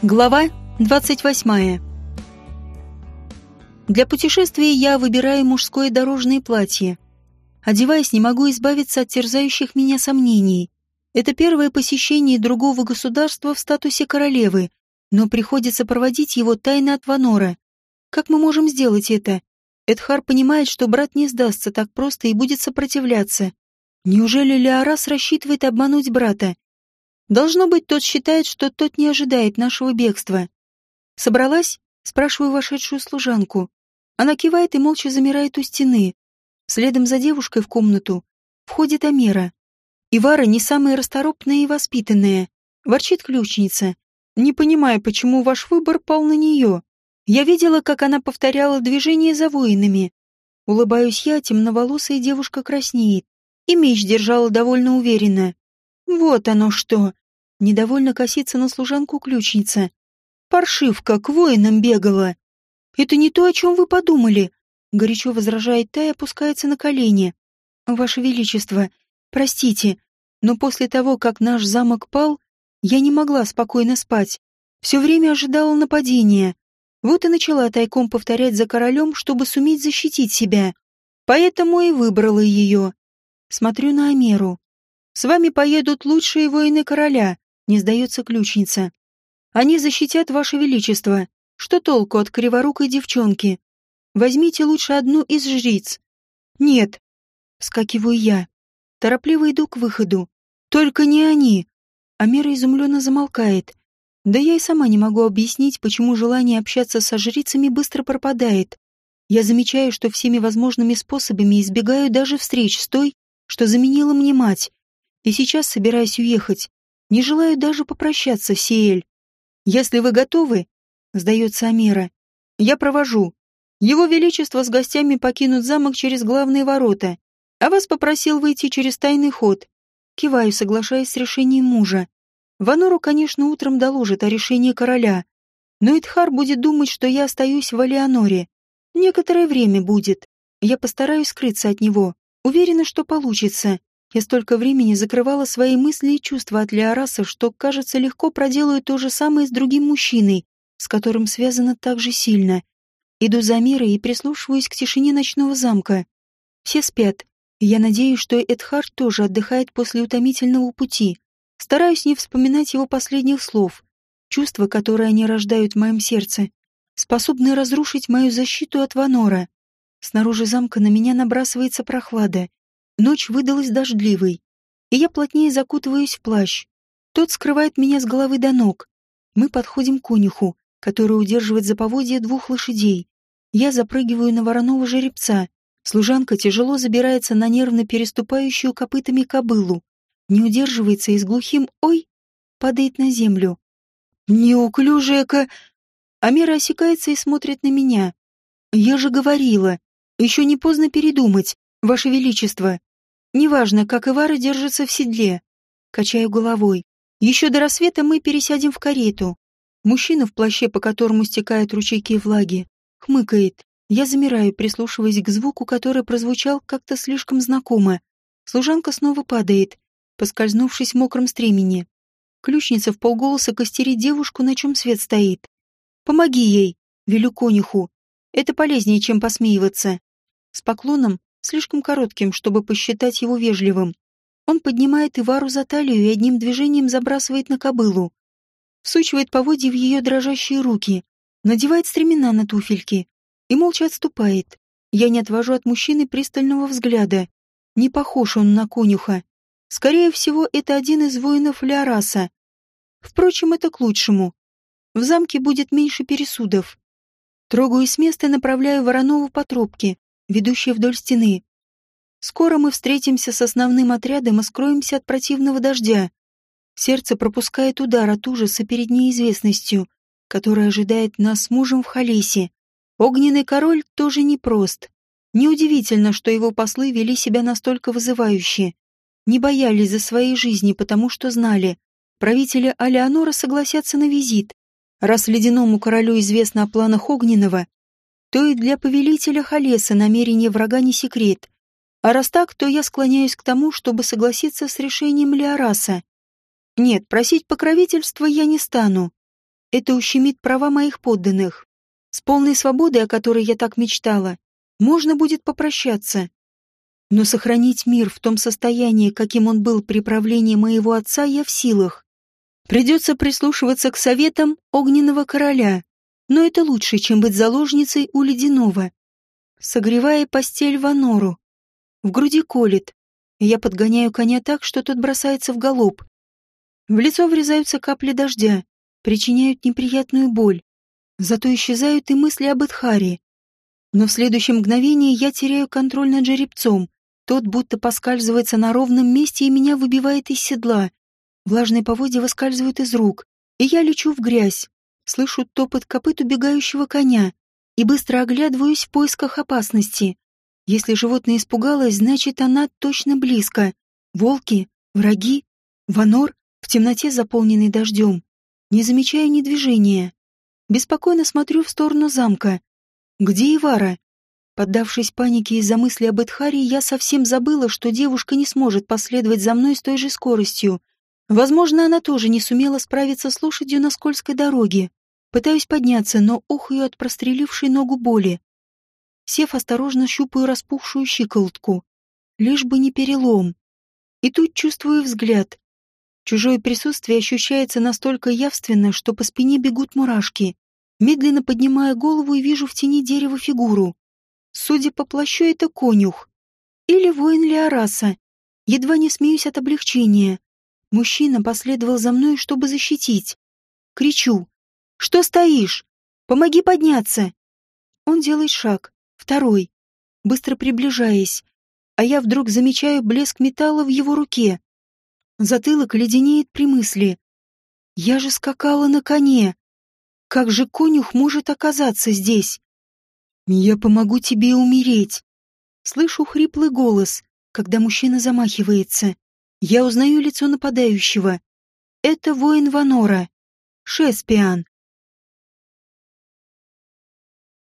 Глава 28. Для путешествия я выбираю мужское дорожное платье. Одеваясь, не могу избавиться от терзающих меня сомнений. Это первое посещение другого государства в статусе королевы, но приходится проводить его тайно от Ванора. Как мы можем сделать это? Эдхар понимает, что брат не сдастся так просто и будет сопротивляться. Неужели Леорас рассчитывает обмануть брата? Должно быть, тот считает, что тот не ожидает нашего бегства. «Собралась?» — спрашиваю вошедшую служанку. Она кивает и молча замирает у стены. Следом за девушкой в комнату входит Амера. Ивара не самая расторопная и воспитанная. Ворчит ключница. Не понимая, почему ваш выбор пал на нее. Я видела, как она повторяла движение за воинами. Улыбаюсь я, темноволосая девушка краснеет. И меч держала довольно уверенно. Вот оно что. Недовольно косится на служанку ключница. Паршивка к воинам бегала. Это не то, о чем вы подумали. Горячо возражает та и опускается на колени. Ваше Величество, простите, но после того, как наш замок пал, я не могла спокойно спать. Все время ожидала нападения. Вот и начала тайком повторять за королем, чтобы суметь защитить себя. Поэтому и выбрала ее. Смотрю на Амеру. С вами поедут лучшие воины короля, не сдается ключница. Они защитят ваше величество. Что толку от криворукой девчонки? Возьмите лучше одну из жриц. Нет. Вскакиваю я. Торопливо иду к выходу. Только не они. Амера изумленно замолкает. Да я и сама не могу объяснить, почему желание общаться со жрицами быстро пропадает. Я замечаю, что всеми возможными способами избегаю даже встреч с той, что заменила мне мать и сейчас собираюсь уехать. Не желаю даже попрощаться, Сиэль. Если вы готовы, сдается Амира, я провожу. Его Величество с гостями покинут замок через главные ворота, а вас попросил выйти через тайный ход. Киваю, соглашаясь с решением мужа. Ванору, конечно, утром доложит о решении короля, но Идхар будет думать, что я остаюсь в Алианоре. Некоторое время будет. Я постараюсь скрыться от него. Уверена, что получится. Я столько времени закрывала свои мысли и чувства от Леораса, что, кажется, легко проделаю то же самое с другим мужчиной, с которым связано так же сильно. Иду за мирой и прислушиваюсь к тишине ночного замка. Все спят, я надеюсь, что Эдхар тоже отдыхает после утомительного пути. Стараюсь не вспоминать его последних слов. Чувства, которые они рождают в моем сердце, способны разрушить мою защиту от Ванора. Снаружи замка на меня набрасывается прохлада, Ночь выдалась дождливой, и я плотнее закутываюсь в плащ. Тот скрывает меня с головы до ног. Мы подходим к конюху, который удерживает за поводья двух лошадей. Я запрыгиваю на вороного жеребца. Служанка тяжело забирается на нервно переступающую копытами кобылу. Не удерживается и с глухим «Ой!» падает на землю. «Неуклюжая ка...» Амера осекается и смотрит на меня. «Я же говорила. Еще не поздно передумать, Ваше Величество. Неважно, как Ивара держится в седле. Качаю головой. Еще до рассвета мы пересядем в карету. Мужчина в плаще, по которому стекают ручейки влаги, хмыкает. Я замираю, прислушиваясь к звуку, который прозвучал как-то слишком знакомо. Служанка снова падает, поскользнувшись в мокром стремени. Ключница в полголоса костерит девушку, на чем свет стоит. «Помоги ей!» — велю конюху. «Это полезнее, чем посмеиваться». С поклоном слишком коротким, чтобы посчитать его вежливым. Он поднимает Ивару за талию и одним движением забрасывает на кобылу. Всучивает поводья в ее дрожащие руки, надевает стремена на туфельки и молча отступает. Я не отвожу от мужчины пристального взгляда. Не похож он на конюха. Скорее всего, это один из воинов Леораса. Впрочем, это к лучшему. В замке будет меньше пересудов. Трогаюсь с места и направляю Воронова по тропке, ведущая вдоль стены. Скоро мы встретимся с основным отрядом и скроемся от противного дождя. Сердце пропускает удар от ужаса перед неизвестностью, которая ожидает нас с мужем в Халесе. Огненный король тоже непрост. Неудивительно, что его послы вели себя настолько вызывающе. Не боялись за свои жизни, потому что знали, правители Алеонора согласятся на визит. Раз ледяному королю известно о планах Огненного, то и для повелителя Халеса намерение врага не секрет. А раз так, то я склоняюсь к тому, чтобы согласиться с решением Леораса. Нет, просить покровительства я не стану. это ущемит права моих подданных. С полной свободой, о которой я так мечтала, можно будет попрощаться. Но сохранить мир в том состоянии, каким он был при правлении моего отца, я в силах. Придется прислушиваться к советам огненного короля, но это лучше, чем быть заложницей у ледяного. Согревая постель Ванору. В груди колет. Я подгоняю коня так, что тот бросается в галоп. В лицо врезаются капли дождя, причиняют неприятную боль. Зато исчезают и мысли об Эдхаре. Но в следующем мгновении я теряю контроль над жеребцом. Тот будто поскальзывается на ровном месте и меня выбивает из седла. Влажные поводья выскальзывают из рук, и я лечу в грязь. Слышу топот копыт убегающего коня и быстро оглядываюсь в поисках опасности. Если животное испугалось, значит, она точно близко. Волки, враги, ванор в темноте, заполненной дождем. Не замечаю ни движения. Беспокойно смотрю в сторону замка. Где Ивара? Поддавшись панике из-за мысли об Эдхаре, я совсем забыла, что девушка не сможет последовать за мной с той же скоростью. Возможно, она тоже не сумела справиться с лошадью на скользкой дороге. Пытаюсь подняться, но ухаю от прострелившей ногу боли. Сев, осторожно щупаю распухшую щиколотку. Лишь бы не перелом. И тут чувствую взгляд. Чужое присутствие ощущается настолько явственно, что по спине бегут мурашки. Медленно поднимая голову и вижу в тени дерева фигуру. Судя по плащу, это конюх. Или воин Леораса. Едва не смеюсь от облегчения. Мужчина последовал за мной, чтобы защитить. Кричу. «Что стоишь? Помоги подняться!» Он делает шаг, второй, быстро приближаясь, а я вдруг замечаю блеск металла в его руке. Затылок леденеет при мысли. Я же скакала на коне. Как же конюх может оказаться здесь? Я помогу тебе умереть. Слышу хриплый голос, когда мужчина замахивается. Я узнаю лицо нападающего. Это воин Ванора. Шеспиан.